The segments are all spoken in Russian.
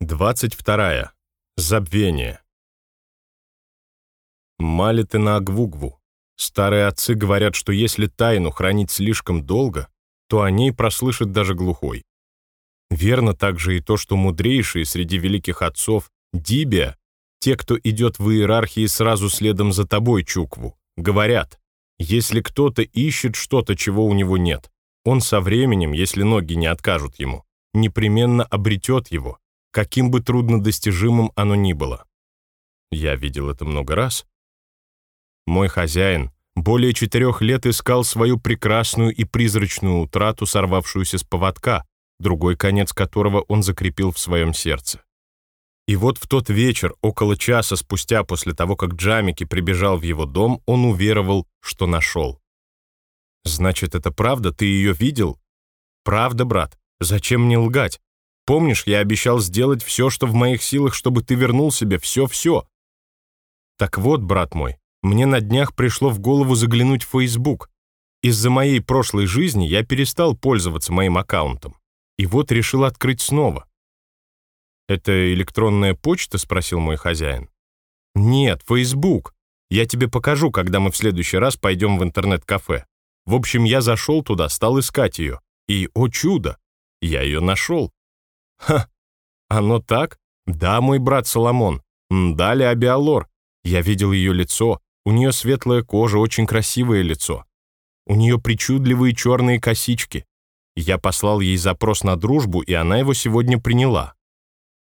22. Забвение. Малиты на Агвугву. Старые отцы говорят, что если тайну хранить слишком долго, то о ней прослышит даже глухой. Верно также и то, что мудрейшие среди великих отцов, Дибия, те, кто идет в иерархии сразу следом за тобой, Чукву, говорят, если кто-то ищет что-то, чего у него нет, он со временем, если ноги не откажут ему, непременно обретет его, каким бы труднодостижимым оно ни было. Я видел это много раз. Мой хозяин более четырех лет искал свою прекрасную и призрачную утрату, сорвавшуюся с поводка, другой конец которого он закрепил в своем сердце. И вот в тот вечер, около часа спустя после того, как Джамики прибежал в его дом, он уверовал, что нашел. «Значит, это правда? Ты ее видел?» «Правда, брат. Зачем мне лгать? Помнишь, я обещал сделать все, что в моих силах, чтобы ты вернул себе все-все. Так вот, брат мой, мне на днях пришло в голову заглянуть в Facebook. Из-за моей прошлой жизни я перестал пользоваться моим аккаунтом. И вот решил открыть снова. «Это электронная почта?» — спросил мой хозяин. «Нет, Facebook. Я тебе покажу, когда мы в следующий раз пойдем в интернет-кафе. В общем, я зашел туда, стал искать ее. И, о чудо, я ее нашел. Ха, оно так? Да, мой брат Соломон. Дали Абиалор. Я видел ее лицо. У нее светлая кожа, очень красивое лицо. У нее причудливые черные косички. Я послал ей запрос на дружбу, и она его сегодня приняла.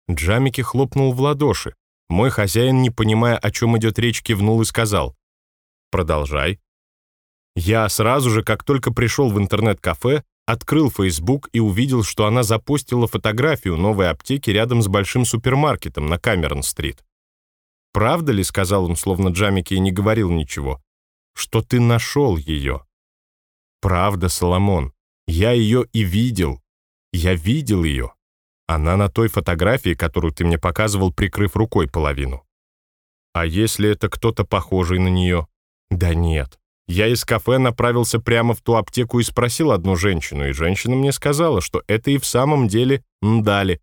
Джамики хлопнул в ладоши. Мой хозяин, не понимая, о чем идет речь, кивнул и сказал. «Продолжай». Я сразу же, как только пришел в интернет-кафе, открыл Facebook и увидел, что она запустила фотографию новой аптеки рядом с большим супермаркетом на Камерон-стрит. «Правда ли, — сказал он, словно Джамики и не говорил ничего, — что ты нашел ее?» «Правда, Соломон. Я ее и видел. Я видел ее. Она на той фотографии, которую ты мне показывал, прикрыв рукой половину. А если это кто-то похожий на нее? Да нет. Я из кафе направился прямо в ту аптеку и спросил одну женщину, и женщина мне сказала, что это и в самом деле Мдали.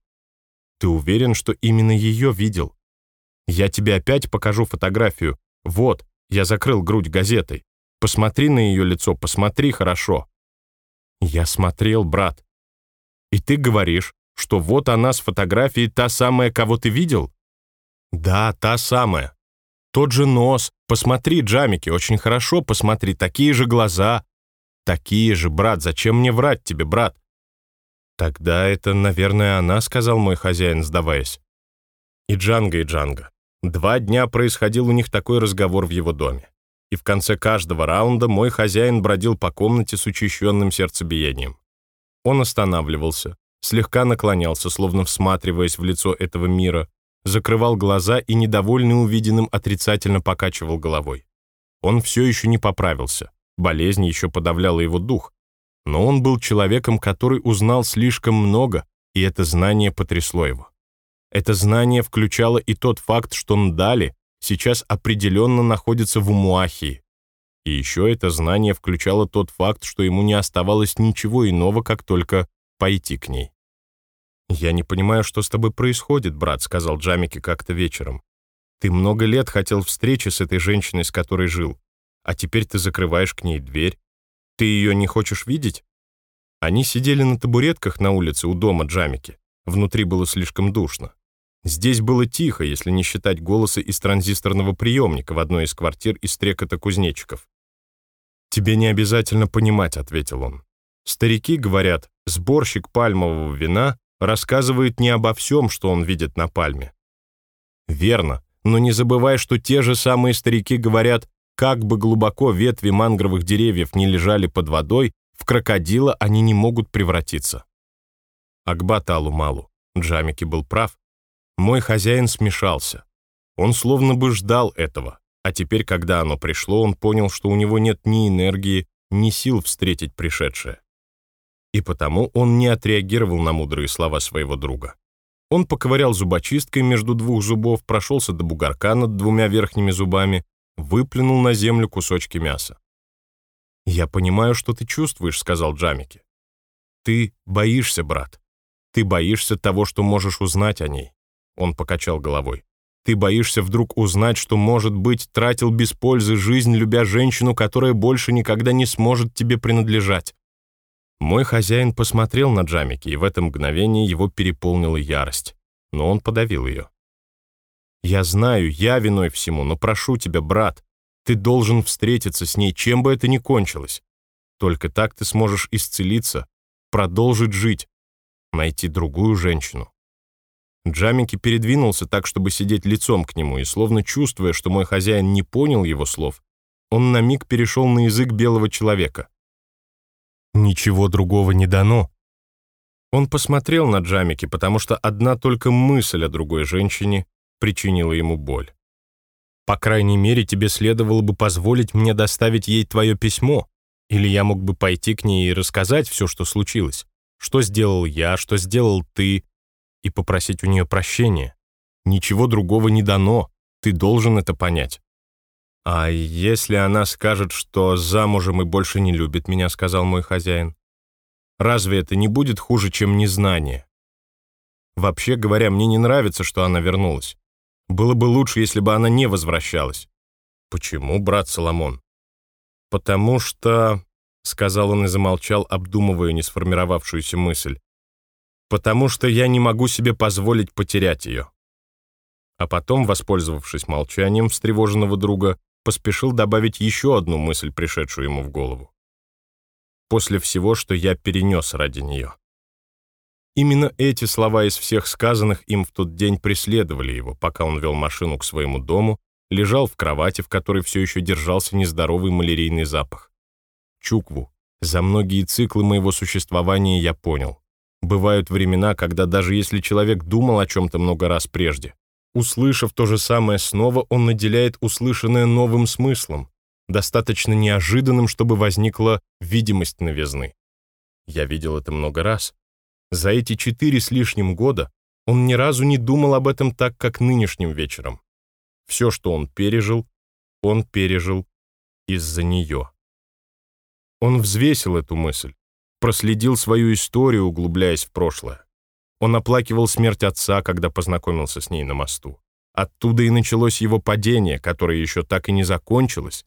Ты уверен, что именно ее видел? Я тебе опять покажу фотографию. Вот, я закрыл грудь газетой. Посмотри на ее лицо, посмотри хорошо. Я смотрел, брат. И ты говоришь, что вот она с фотографией та самая, кого ты видел? Да, та самая. Тот же нос. Посмотри, Джамики, очень хорошо посмотри. Такие же глаза. Такие же, брат. Зачем мне врать тебе, брат? Тогда это, наверное, она, сказал мой хозяин, сдаваясь. И Джанга, и Джанга. Два дня происходил у них такой разговор в его доме. И в конце каждого раунда мой хозяин бродил по комнате с учащенным сердцебиением. Он останавливался, слегка наклонялся, словно всматриваясь в лицо этого мира, закрывал глаза и, недовольный увиденным, отрицательно покачивал головой. Он все еще не поправился, болезнь еще подавляла его дух, но он был человеком, который узнал слишком много, и это знание потрясло его. Это знание включало и тот факт, что Мдали сейчас определенно находится в Умуахии. И еще это знание включало тот факт, что ему не оставалось ничего иного, как только пойти к ней. «Я не понимаю, что с тобой происходит, брат», — сказал Джамики как-то вечером. «Ты много лет хотел встречи с этой женщиной, с которой жил, а теперь ты закрываешь к ней дверь. Ты ее не хочешь видеть?» Они сидели на табуретках на улице у дома Джамики. Внутри было слишком душно. Здесь было тихо, если не считать голоса из транзисторного приемника в одной из квартир из стрекота кузнечиков. «Тебе не обязательно понимать», — ответил он. «Старики говорят, сборщик пальмового вина рассказывает не обо всем, что он видит на пальме. Верно, но не забывай, что те же самые старики говорят, как бы глубоко ветви мангровых деревьев не лежали под водой, в крокодила они не могут превратиться. Акбат Алу-Малу, Джамики был прав. Мой хозяин смешался. Он словно бы ждал этого, а теперь, когда оно пришло, он понял, что у него нет ни энергии, ни сил встретить пришедшее и потому он не отреагировал на мудрые слова своего друга. Он поковырял зубочисткой между двух зубов, прошелся до бугорка над двумя верхними зубами, выплюнул на землю кусочки мяса. «Я понимаю, что ты чувствуешь», — сказал Джамики. «Ты боишься, брат. Ты боишься того, что можешь узнать о ней. Он покачал головой. Ты боишься вдруг узнать, что, может быть, тратил без пользы жизнь, любя женщину, которая больше никогда не сможет тебе принадлежать. Мой хозяин посмотрел на Джамики, и в это мгновение его переполнила ярость. Но он подавил ее. «Я знаю, я виной всему, но прошу тебя, брат, ты должен встретиться с ней, чем бы это ни кончилось. Только так ты сможешь исцелиться, продолжить жить, найти другую женщину». Джамики передвинулся так, чтобы сидеть лицом к нему, и, словно чувствуя, что мой хозяин не понял его слов, он на миг перешел на язык белого человека. «Ничего другого не дано». Он посмотрел на Джамики, потому что одна только мысль о другой женщине причинила ему боль. «По крайней мере, тебе следовало бы позволить мне доставить ей твое письмо, или я мог бы пойти к ней и рассказать все, что случилось. Что сделал я, что сделал ты, и попросить у нее прощения. Ничего другого не дано, ты должен это понять. «А если она скажет, что замужем и больше не любит меня», — сказал мой хозяин, «разве это не будет хуже, чем незнание?» Вообще говоря, мне не нравится, что она вернулась. Было бы лучше, если бы она не возвращалась. Почему, брат Соломон? Потому что, — сказал он и замолчал, обдумывая несформировавшуюся мысль, потому что я не могу себе позволить потерять ее. А потом, воспользовавшись молчанием встревоженного друга, поспешил добавить еще одну мысль, пришедшую ему в голову. После всего, что я перенес ради нее. Именно эти слова из всех сказанных им в тот день преследовали его, пока он вел машину к своему дому, лежал в кровати, в которой все еще держался нездоровый малярийный запах. Чукву. За многие циклы моего существования я понял. Бывают времена, когда даже если человек думал о чем-то много раз прежде, услышав то же самое снова, он наделяет услышанное новым смыслом, достаточно неожиданным, чтобы возникла видимость новизны. Я видел это много раз. За эти четыре с лишним года он ни разу не думал об этом так, как нынешним вечером. Все, что он пережил, он пережил из-за нее. Он взвесил эту мысль, проследил свою историю, углубляясь в прошлое. Он оплакивал смерть отца, когда познакомился с ней на мосту. Оттуда и началось его падение, которое еще так и не закончилось.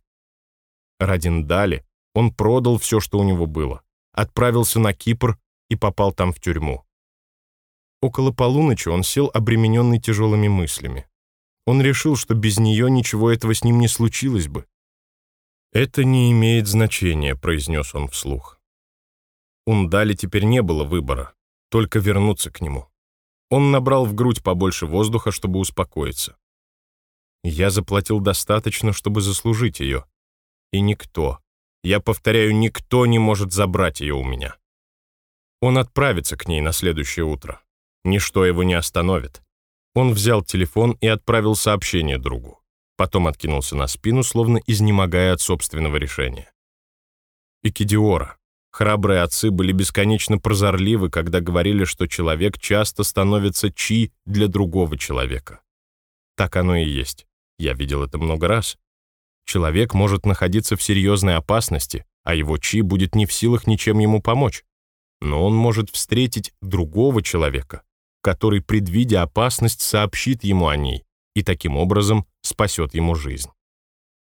Ради Дали он продал все, что у него было, отправился на Кипр и попал там в тюрьму. Около полуночи он сел обремененный тяжелыми мыслями. Он решил, что без нее ничего этого с ним не случилось бы. «Это не имеет значения», — произнес он вслух. Ундали теперь не было выбора, только вернуться к нему. Он набрал в грудь побольше воздуха, чтобы успокоиться. Я заплатил достаточно, чтобы заслужить ее. И никто, я повторяю, никто не может забрать ее у меня. Он отправится к ней на следующее утро. Ничто его не остановит. Он взял телефон и отправил сообщение другу. Потом откинулся на спину, словно изнемогая от собственного решения. Икидиора. Храбрые отцы были бесконечно прозорливы, когда говорили, что человек часто становится чи для другого человека. Так оно и есть. Я видел это много раз. Человек может находиться в серьезной опасности, а его чи будет не в силах ничем ему помочь. Но он может встретить другого человека, который, предвидя опасность, сообщит ему о ней и таким образом спасет ему жизнь.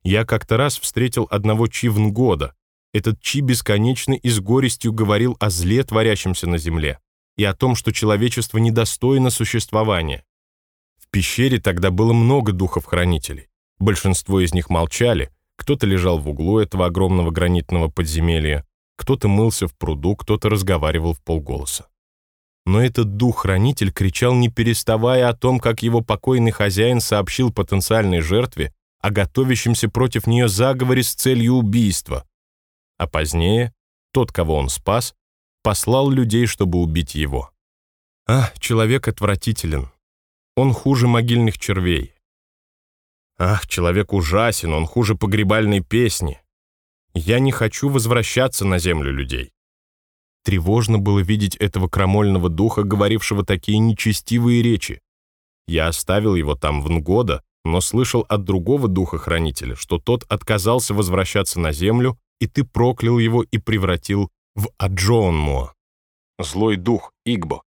Я как-то раз встретил одного чи в Нгода, этот Чи бесконечно и с горестью говорил о зле, творящемся на земле, и о том, что человечество недостойно существования. В пещере тогда было много духов-хранителей. Большинство из них молчали, кто-то лежал в углу этого огромного гранитного подземелья, кто-то мылся в пруду, кто-то разговаривал в полголоса. Но этот дух-хранитель кричал, не переставая о том, как его покойный хозяин сообщил потенциальной жертве о готовящемся против нее заговоре с целью убийства, а позднее тот, кого он спас, послал людей, чтобы убить его. А, человек отвратителен. Он хуже могильных червей. Ах, человек ужасен, он хуже погребальной песни. Я не хочу возвращаться на землю людей. Тревожно было видеть этого крамольного духа, говорившего такие нечестивые речи. Я оставил его там в Нгода, но слышал от другого духа-хранителя, что тот отказался возвращаться на землю и ты проклял его и превратил в Аджоонмуа. Злой дух Игбо.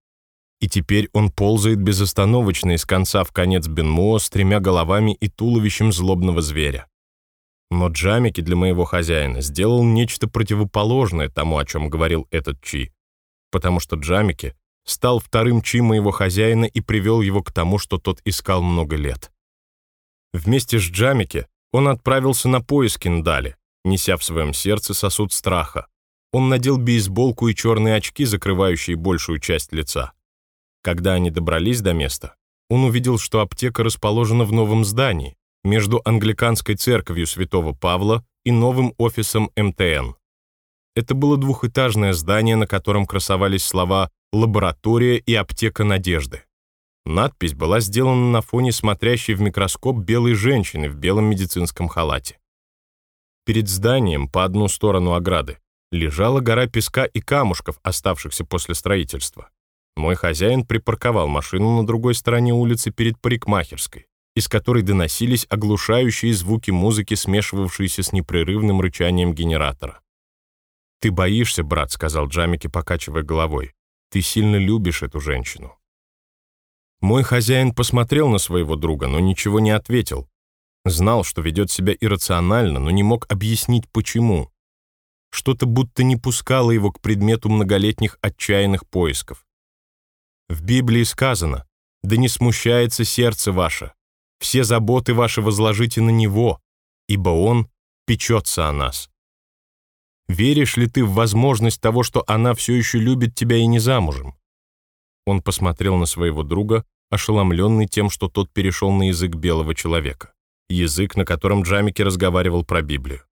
и теперь он ползает безостановочно из конца в конец Бенмо с тремя головами и туловищем злобного зверя. Но Джамики для моего хозяина сделал нечто противоположное тому, о чем говорил этот Чи, потому что Джамики стал вторым Чи моего хозяина и привел его к тому, что тот искал много лет. Вместе с Джамики он отправился на поиски Ндали, неся в своем сердце сосуд страха. Он надел бейсболку и черные очки, закрывающие большую часть лица. Когда они добрались до места, он увидел, что аптека расположена в новом здании, между англиканской церковью святого Павла и новым офисом МТН. Это было двухэтажное здание, на котором красовались слова «Лаборатория» и «Аптека надежды». Надпись была сделана на фоне смотрящей в микроскоп белой женщины в белом медицинском халате. Перед зданием, по одну сторону ограды, лежала гора песка и камушков, оставшихся после строительства. Мой хозяин припарковал машину на другой стороне улицы перед парикмахерской, из которой доносились оглушающие звуки музыки, смешивавшиеся с непрерывным рычанием генератора. «Ты боишься, брат», — сказал Джамики, покачивая головой. «Ты сильно любишь эту женщину». Мой хозяин посмотрел на своего друга, но ничего не ответил. Знал, что ведет себя иррационально, но не мог объяснить, почему. Что-то будто не пускало его к предмету многолетних отчаянных поисков. В Библии сказано, «Да не смущается сердце ваше, все заботы ваши возложите на Него, ибо Он печется о нас». Веришь ли ты в возможность того, что она все еще любит тебя и не замужем? Он посмотрел на своего друга, ошеломленный тем, что тот перешел на язык белого человека, язык, на котором Джамики разговаривал про Библию.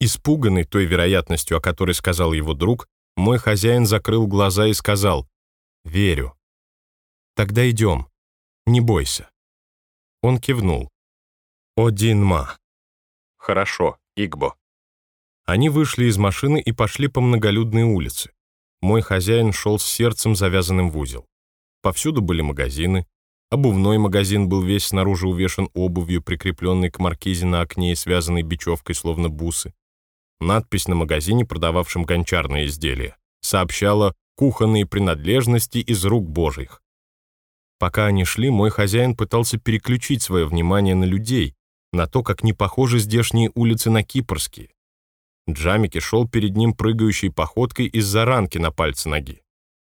Испуганный той вероятностью, о которой сказал его друг, мой хозяин закрыл глаза и сказал, Верю. Тогда идем. Не бойся. Он кивнул. Один ма. Хорошо, Игбо. Они вышли из машины и пошли по многолюдной улице. Мой хозяин шел с сердцем, завязанным в узел. Повсюду были магазины. Обувной магазин был весь снаружи увешан обувью, прикрепленной к маркизе на окне и связанной бечевкой, словно бусы. Надпись на магазине, продававшем гончарные изделия, сообщала кухонные принадлежности из рук божьих. Пока они шли, мой хозяин пытался переключить свое внимание на людей, на то, как не похожи здешние улицы на кипрские. Джамики шел перед ним прыгающей походкой из-за ранки на пальце ноги.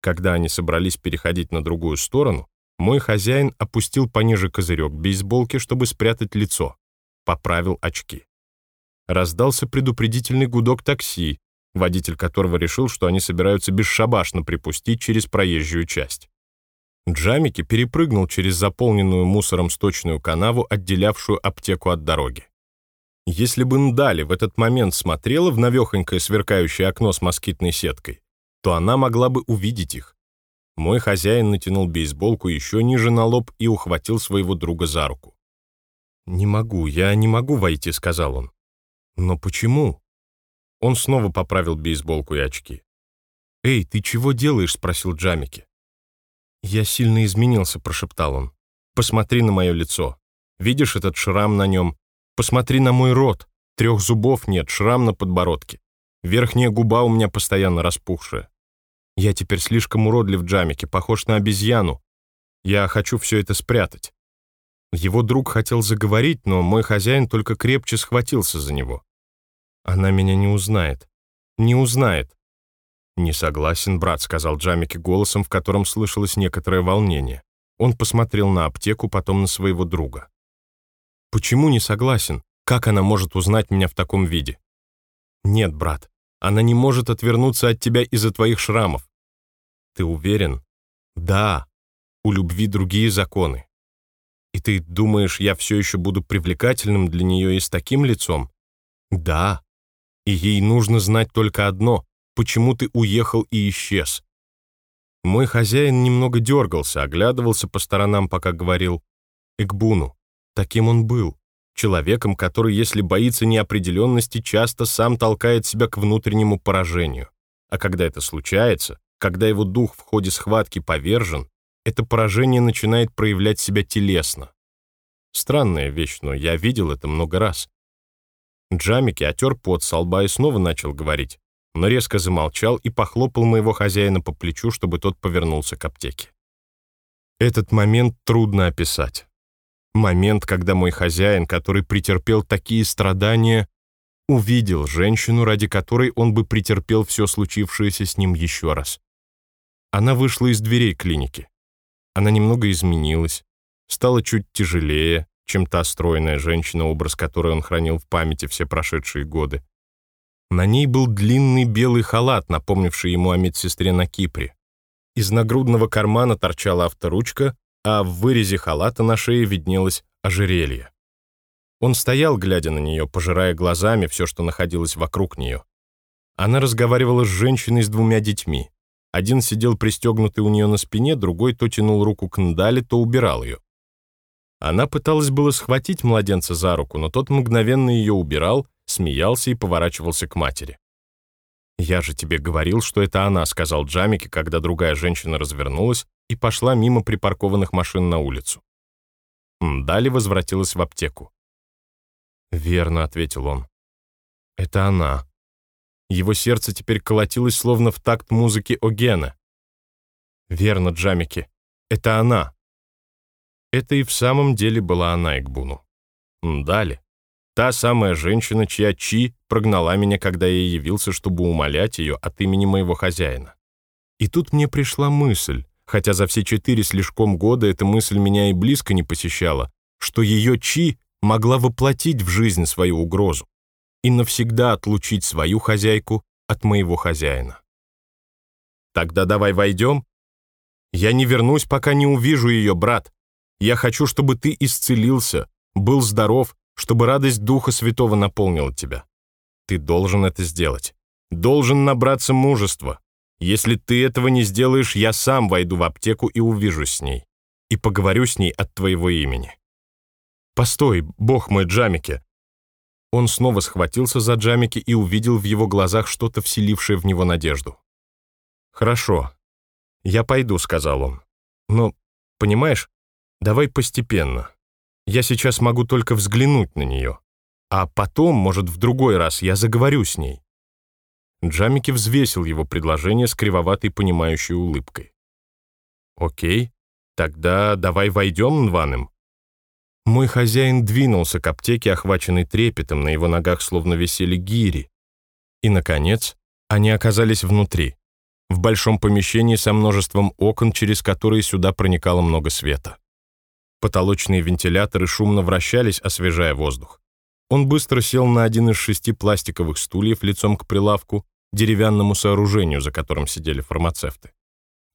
Когда они собрались переходить на другую сторону, мой хозяин опустил пониже козырек бейсболки, чтобы спрятать лицо, поправил очки. Раздался предупредительный гудок такси, водитель которого решил, что они собираются бесшабашно припустить через проезжую часть. Джамики перепрыгнул через заполненную мусором сточную канаву, отделявшую аптеку от дороги. Если бы Ндали в этот момент смотрела в навехонькое сверкающее окно с москитной сеткой, то она могла бы увидеть их. Мой хозяин натянул бейсболку еще ниже на лоб и ухватил своего друга за руку. «Не могу, я не могу войти», — сказал он. «Но почему?» Он снова поправил бейсболку и очки. «Эй, ты чего делаешь?» — спросил Джамики. «Я сильно изменился», — прошептал он. «Посмотри на мое лицо. Видишь этот шрам на нем? Посмотри на мой рот. Трех зубов нет, шрам на подбородке. Верхняя губа у меня постоянно распухшая. Я теперь слишком уродлив Джамики, похож на обезьяну. Я хочу все это спрятать». Его друг хотел заговорить, но мой хозяин только крепче схватился за него. Она меня не узнает. Не узнает. «Не согласен, брат», — сказал Джамики голосом, в котором слышалось некоторое волнение. Он посмотрел на аптеку, потом на своего друга. «Почему не согласен? Как она может узнать меня в таком виде?» «Нет, брат, она не может отвернуться от тебя из-за твоих шрамов». «Ты уверен?» «Да. У любви другие законы». «И ты думаешь, я все еще буду привлекательным для нее и с таким лицом?» «Да и ей нужно знать только одно — почему ты уехал и исчез. Мой хозяин немного дергался, оглядывался по сторонам, пока говорил «Экбуну». Таким он был, человеком, который, если боится неопределенности, часто сам толкает себя к внутреннему поражению. А когда это случается, когда его дух в ходе схватки повержен, это поражение начинает проявлять себя телесно. Странная вещь, но я видел это много раз. Джамики отер пот со лба и снова начал говорить. но резко замолчал и похлопал моего хозяина по плечу, чтобы тот повернулся к аптеке. Этот момент трудно описать. Момент, когда мой хозяин, который претерпел такие страдания, увидел женщину, ради которой он бы претерпел все случившееся с ним еще раз. Она вышла из дверей клиники. Она немного изменилась, стала чуть тяжелее, чем та стройная женщина, образ которой он хранил в памяти все прошедшие годы. На ней был длинный белый халат, напомнивший ему о медсестре на Кипре. Из нагрудного кармана торчала авторучка, а в вырезе халата на шее виднелось ожерелье. Он стоял, глядя на нее, пожирая глазами все, что находилось вокруг нее. Она разговаривала с женщиной с двумя детьми. Один сидел пристегнутый у нее на спине, другой то тянул руку к Ндале, то убирал ее. Она пыталась было схватить младенца за руку, но тот мгновенно ее убирал, смеялся и поворачивался к матери. «Я же тебе говорил, что это она», — сказал Джамики, когда другая женщина развернулась и пошла мимо припаркованных машин на улицу. Дали возвратилась в аптеку. «Верно», — ответил он. «Это она». Его сердце теперь колотилось, словно в такт музыки Огена. «Верно, Джамики, это она». Это и в самом деле была она Игбуну. Дали. Та самая женщина, чья Чи прогнала меня, когда я явился, чтобы умолять ее от имени моего хозяина. И тут мне пришла мысль, хотя за все четыре слишком года эта мысль меня и близко не посещала, что ее Чи могла воплотить в жизнь свою угрозу и навсегда отлучить свою хозяйку от моего хозяина. Тогда давай войдем. Я не вернусь, пока не увижу ее, брат. Я хочу, чтобы ты исцелился, был здоров, чтобы радость Духа Святого наполнила тебя. Ты должен это сделать. Должен набраться мужества. Если ты этого не сделаешь, я сам войду в аптеку и увижусь с ней. И поговорю с ней от твоего имени. Постой, бог мой, Джамики. Он снова схватился за Джамики и увидел в его глазах что-то, вселившее в него надежду. «Хорошо. Я пойду», — сказал он. «Но, понимаешь, давай постепенно. Я сейчас могу только взглянуть на нее. А потом, может, в другой раз я заговорю с ней». Джамики взвесил его предложение с кривоватой понимающей улыбкой. «Окей, тогда давай войдем, Нваным». Мой хозяин двинулся к аптеке, охваченный трепетом, на его ногах словно висели гири. И, наконец, они оказались внутри, в большом помещении со множеством окон, через которые сюда проникало много света. Потолочные вентиляторы шумно вращались, освежая воздух. Он быстро сел на один из шести пластиковых стульев лицом к прилавку, деревянному сооружению, за которым сидели фармацевты.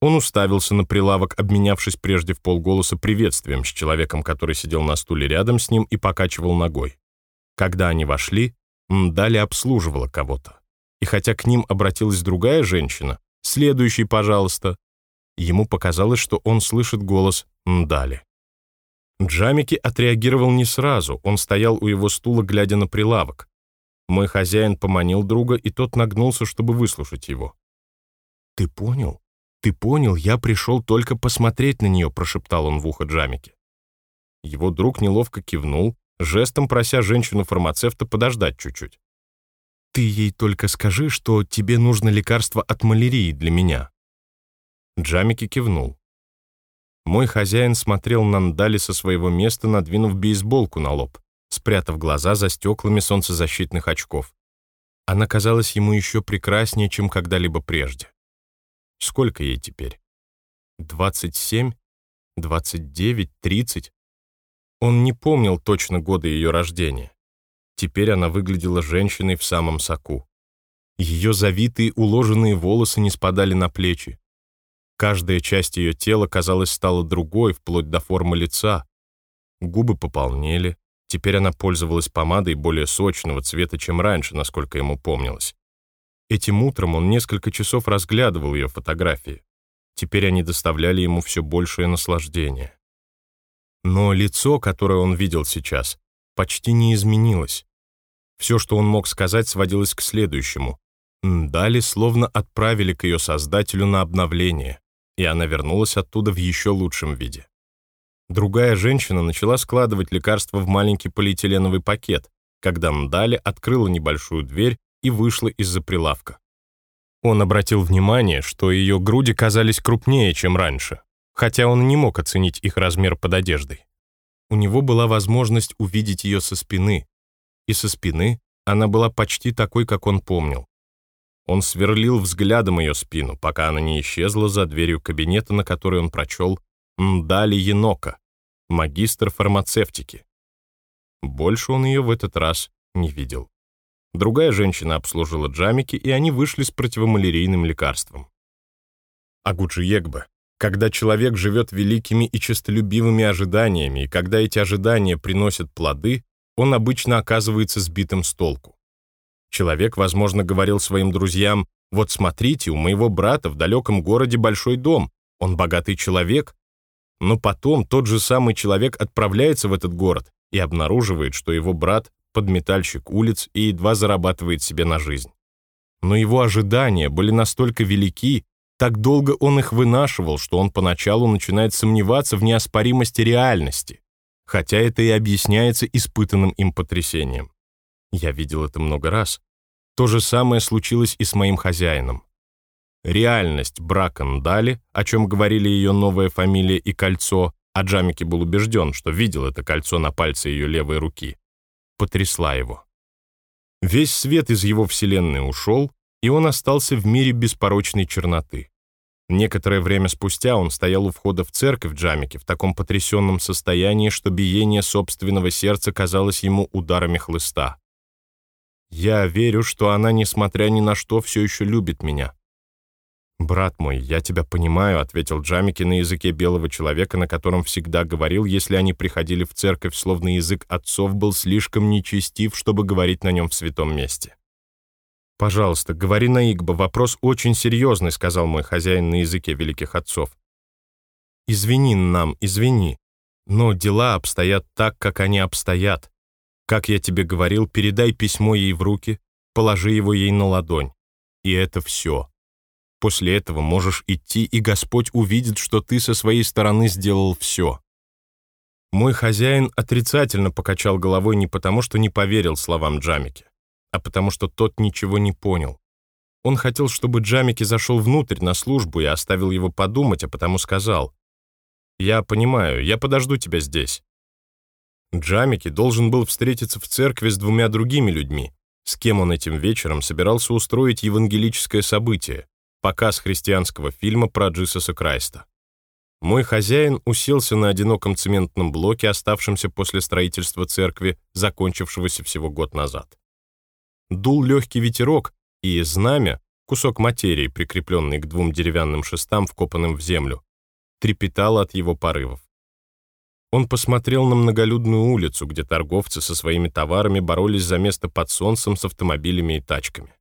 Он уставился на прилавок, обменявшись прежде в полголоса приветствием с человеком, который сидел на стуле рядом с ним и покачивал ногой. Когда они вошли, Мдали обслуживала кого-то. И хотя к ним обратилась другая женщина, «Следующий, пожалуйста», ему показалось, что он слышит голос Мдали. Джамики отреагировал не сразу, он стоял у его стула, глядя на прилавок. Мой хозяин поманил друга, и тот нагнулся, чтобы выслушать его. «Ты понял? Ты понял, я пришел только посмотреть на нее», прошептал он в ухо Джамики. Его друг неловко кивнул, жестом прося женщину-фармацевта подождать чуть-чуть. «Ты ей только скажи, что тебе нужно лекарство от малярии для меня». Джамики кивнул. Мой хозяин смотрел на Ндали со своего места, надвинув бейсболку на лоб, спрятав глаза за стеклами солнцезащитных очков. Она казалась ему еще прекраснее, чем когда-либо прежде. Сколько ей теперь? 27? 29? 30? Он не помнил точно года ее рождения. Теперь она выглядела женщиной в самом соку. Ее завитые уложенные волосы не спадали на плечи. Каждая часть ее тела, казалось, стала другой, вплоть до формы лица. Губы пополнели. Теперь она пользовалась помадой более сочного цвета, чем раньше, насколько ему помнилось. Этим утром он несколько часов разглядывал ее фотографии. Теперь они доставляли ему все большее наслаждение. Но лицо, которое он видел сейчас, почти не изменилось. Все, что он мог сказать, сводилось к следующему. Дали словно отправили к ее создателю на обновление и она вернулась оттуда в еще лучшем виде. Другая женщина начала складывать лекарства в маленький полиэтиленовый пакет, когда Мдали открыла небольшую дверь и вышла из-за прилавка. Он обратил внимание, что ее груди казались крупнее, чем раньше, хотя он не мог оценить их размер под одеждой. У него была возможность увидеть ее со спины, и со спины она была почти такой, как он помнил. Он сверлил взглядом ее спину, пока она не исчезла за дверью кабинета, на которой он прочел «Мдали Енока», магистр фармацевтики. Больше он ее в этот раз не видел. Другая женщина обслужила джамики, и они вышли с противомалярийным лекарством. Агуджиегба, когда человек живет великими и честолюбивыми ожиданиями, и когда эти ожидания приносят плоды, он обычно оказывается сбитым с толку. Человек, возможно, говорил своим друзьям, «Вот смотрите, у моего брата в далеком городе большой дом, он богатый человек». Но потом тот же самый человек отправляется в этот город и обнаруживает, что его брат — подметальщик улиц и едва зарабатывает себе на жизнь. Но его ожидания были настолько велики, так долго он их вынашивал, что он поначалу начинает сомневаться в неоспоримости реальности хотя это и объясняется испытанным им потрясением. Я видел это много раз. То же самое случилось и с моим хозяином. Реальность брака Дали, о чем говорили ее новая фамилия и кольцо, а Джамики был убежден, что видел это кольцо на пальце ее левой руки, потрясла его. Весь свет из его вселенной ушел, и он остался в мире беспорочной черноты. Некоторое время спустя он стоял у входа в церковь Джамики в таком потрясенном состоянии, что биение собственного сердца казалось ему ударами хлыста. «Я верю, что она, несмотря ни на что, все еще любит меня». «Брат мой, я тебя понимаю», — ответил Джамики на языке белого человека, на котором всегда говорил, если они приходили в церковь, словно язык отцов был слишком нечестив, чтобы говорить на нем в святом месте. «Пожалуйста, говори на Игбо, вопрос очень серьезный», сказал мой хозяин на языке великих отцов. «Извини нам, извини, но дела обстоят так, как они обстоят. Как я тебе говорил, передай письмо ей в руки, положи его ей на ладонь. И это все. После этого можешь идти, и Господь увидит, что ты со своей стороны сделал все». Мой хозяин отрицательно покачал головой не потому, что не поверил словам Джамики а потому что тот ничего не понял. Он хотел, чтобы Джамики зашел внутрь на службу и оставил его подумать, а потому сказал, «Я понимаю, я подожду тебя здесь». Джамики должен был встретиться в церкви с двумя другими людьми, с кем он этим вечером собирался устроить евангелическое событие, показ христианского фильма про Джисуса Крайста. Мой хозяин уселся на одиноком цементном блоке, оставшемся после строительства церкви, закончившегося всего год назад дул легкий ветерок, и знамя, кусок материи, прикрепленный к двум деревянным шестам, вкопанным в землю, трепетало от его порывов. Он посмотрел на многолюдную улицу, где торговцы со своими товарами боролись за место под солнцем с автомобилями и тачками.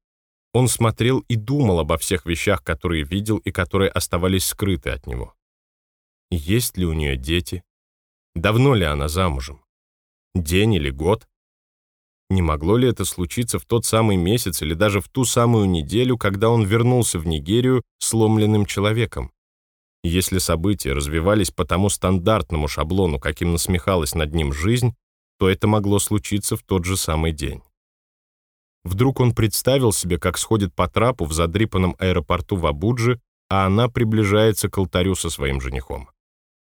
Он смотрел и думал обо всех вещах, которые видел и которые оставались скрыты от него. Есть ли у нее дети? Давно ли она замужем? День или год? Не могло ли это случиться в тот самый месяц или даже в ту самую неделю, когда он вернулся в Нигерию сломленным человеком? Если события развивались по тому стандартному шаблону, каким насмехалась над ним жизнь, то это могло случиться в тот же самый день. Вдруг он представил себе, как сходит по трапу в задрипанном аэропорту в Абудже, а она приближается к алтарю со своим женихом.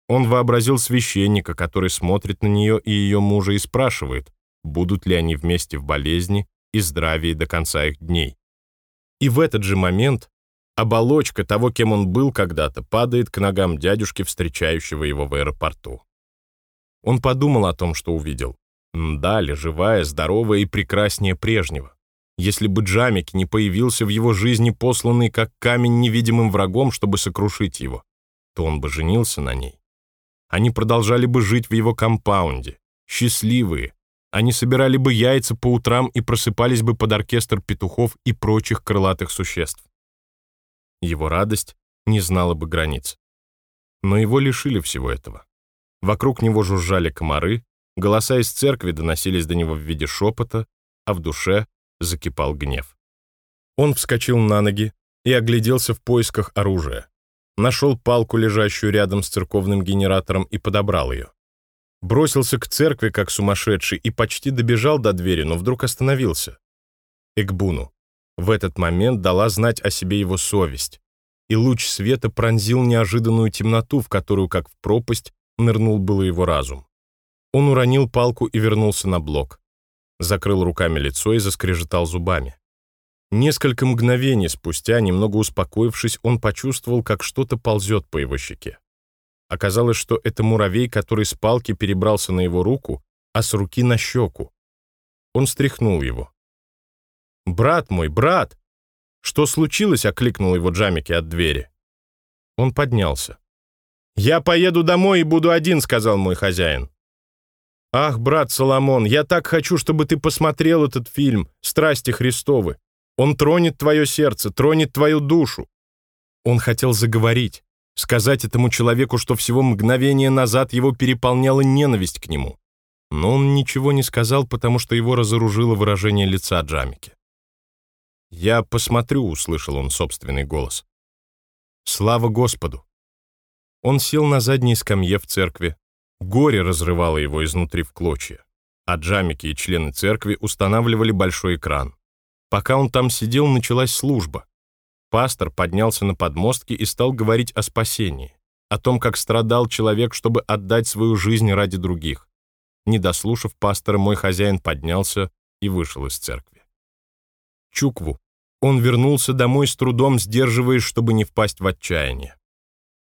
Он вообразил священника, который смотрит на нее и ее мужа и спрашивает, будут ли они вместе в болезни и здравии до конца их дней. И в этот же момент оболочка того, кем он был когда-то, падает к ногам дядюшки, встречающего его в аэропорту. Он подумал о том, что увидел. Дали, живая, здоровая и прекраснее прежнего. Если бы Джамик не появился в его жизни, посланный как камень невидимым врагом, чтобы сокрушить его, то он бы женился на ней. Они продолжали бы жить в его компаунде, счастливые, они собирали бы яйца по утрам и просыпались бы под оркестр петухов и прочих крылатых существ. Его радость не знала бы границ. Но его лишили всего этого. Вокруг него жужжали комары, голоса из церкви доносились до него в виде шепота, а в душе закипал гнев. Он вскочил на ноги и огляделся в поисках оружия. Нашел палку, лежащую рядом с церковным генератором, и подобрал ее. Бросился к церкви, как сумасшедший, и почти добежал до двери, но вдруг остановился. Экбуну. В этот момент дала знать о себе его совесть, и луч света пронзил неожиданную темноту, в которую, как в пропасть, нырнул было его разум. Он уронил палку и вернулся на блок. Закрыл руками лицо и заскрежетал зубами. Несколько мгновений спустя, немного успокоившись, он почувствовал, как что-то ползет по его щеке. Оказалось, что это муравей, который с палки перебрался на его руку, а с руки на щеку. Он стряхнул его. «Брат мой, брат!» «Что случилось?» — окликнул его Джамики от двери. Он поднялся. «Я поеду домой и буду один», — сказал мой хозяин. «Ах, брат Соломон, я так хочу, чтобы ты посмотрел этот фильм «Страсти Христовы». Он тронет твое сердце, тронет твою душу». Он хотел заговорить, сказать этому человеку, что всего мгновение назад его переполняла ненависть к нему. Но он ничего не сказал, потому что его разоружило выражение лица Джамики. «Я посмотрю», — услышал он собственный голос. «Слава Господу!» Он сел на задней скамье в церкви. Горе разрывало его изнутри в клочья, а Джамики и члены церкви устанавливали большой экран. Пока он там сидел, началась служба. Пастор поднялся на подмостки и стал говорить о спасении, о том, как страдал человек, чтобы отдать свою жизнь ради других. Не дослушав пастора, мой хозяин поднялся и вышел из церкви. Чукву. Он вернулся домой с трудом, сдерживаясь, чтобы не впасть в отчаяние.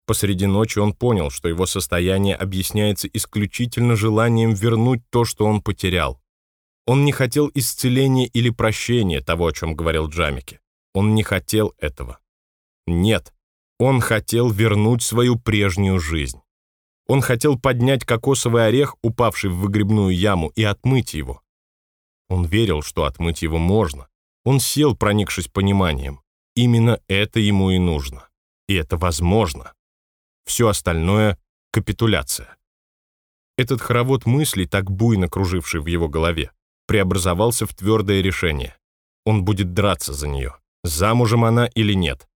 Посреди ночи он понял, что его состояние объясняется исключительно желанием вернуть то, что он потерял. Он не хотел исцеления или прощения того, о чем говорил Джамики. Он не хотел этого. Нет, он хотел вернуть свою прежнюю жизнь. Он хотел поднять кокосовый орех, упавший в выгребную яму, и отмыть его. Он верил, что отмыть его можно, он сел, проникшись пониманием. Именно это ему и нужно. И это возможно. Все остальное — капитуляция. Этот хоровод мыслей, так буйно круживший в его голове, преобразовался в твердое решение. Он будет драться за нее, замужем она или нет.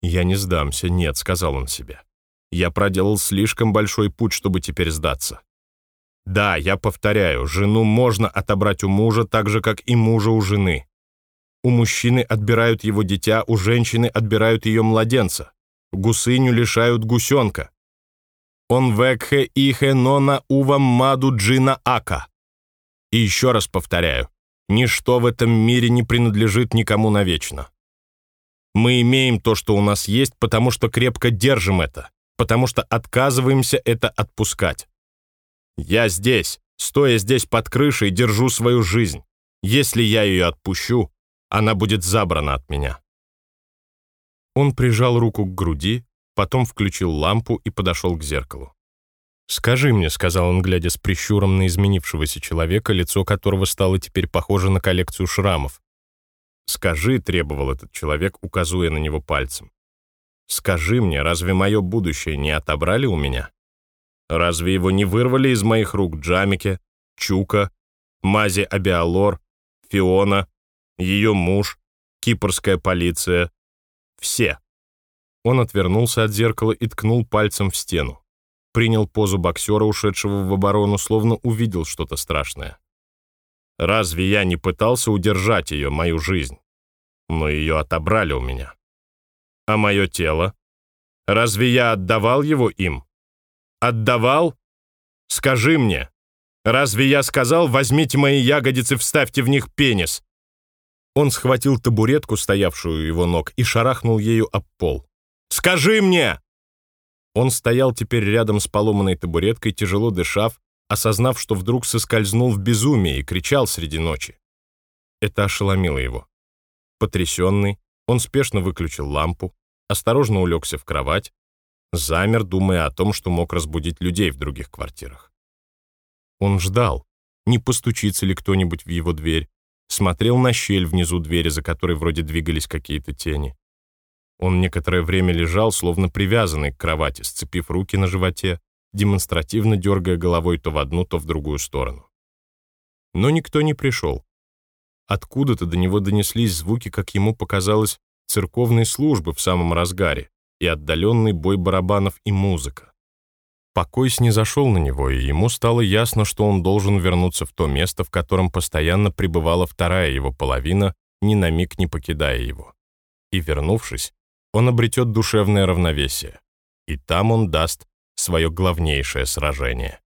«Я не сдамся, нет», — сказал он себе. «Я проделал слишком большой путь, чтобы теперь сдаться. Да, я повторяю, жену можно отобрать у мужа так же, как и мужа у жены. У мужчины отбирают его дитя, у женщины отбирают ее младенца. Гусыню лишают гусенка. Он векхе ихе нона увам маду джина ака. И еще раз повторяю, ничто в этом мире не принадлежит никому навечно. Мы имеем то, что у нас есть, потому что крепко держим это, потому что отказываемся это отпускать. Я здесь, стоя здесь под крышей, держу свою жизнь. Если я ее отпущу, она будет забрана от меня. Он прижал руку к груди, потом включил лампу и подошел к зеркалу. «Скажи мне», — сказал он, глядя с прищуром на изменившегося человека, лицо которого стало теперь похоже на коллекцию шрамов. «Скажи», — требовал этот человек, указывая на него пальцем. «Скажи мне, разве мое будущее не отобрали у меня? Разве его не вырвали из моих рук Джамике, Чука, Мази Абиалор, Фиона, ее муж, кипрская полиция. Все. Он отвернулся от зеркала и ткнул пальцем в стену. Принял позу боксера, ушедшего в оборону, словно увидел что-то страшное. Разве я не пытался удержать ее, мою жизнь? Но ее отобрали у меня. А мое тело? Разве я отдавал его им? Отдавал? Скажи мне, разве я сказал, возьмите мои ягодицы, вставьте в них пенис? Он схватил табуретку, стоявшую у его ног, и шарахнул ею об пол. «Скажи мне!» Он стоял теперь рядом с поломанной табуреткой, тяжело дышав, осознав, что вдруг соскользнул в безумие и кричал среди ночи. Это ошеломило его. Потрясенный, он спешно выключил лампу, осторожно улегся в кровать, замер, думая о том, что мог разбудить людей в других квартирах. Он ждал, не постучится ли кто-нибудь в его дверь, смотрел на щель внизу двери, за которой вроде двигались какие-то тени. Он некоторое время лежал, словно привязанный к кровати, сцепив руки на животе, демонстративно дергая головой то в одну, то в другую сторону. Но никто не пришел. Откуда-то до него донеслись звуки, как ему показалось, церковной службы в самом разгаре и отдаленный бой барабанов и музыка. Покой снизошел на него, и ему стало ясно, что он должен вернуться в то место, в котором постоянно пребывала вторая его половина, ни на миг не покидая его. И, вернувшись, он обретет душевное равновесие. И там он даст свое главнейшее сражение.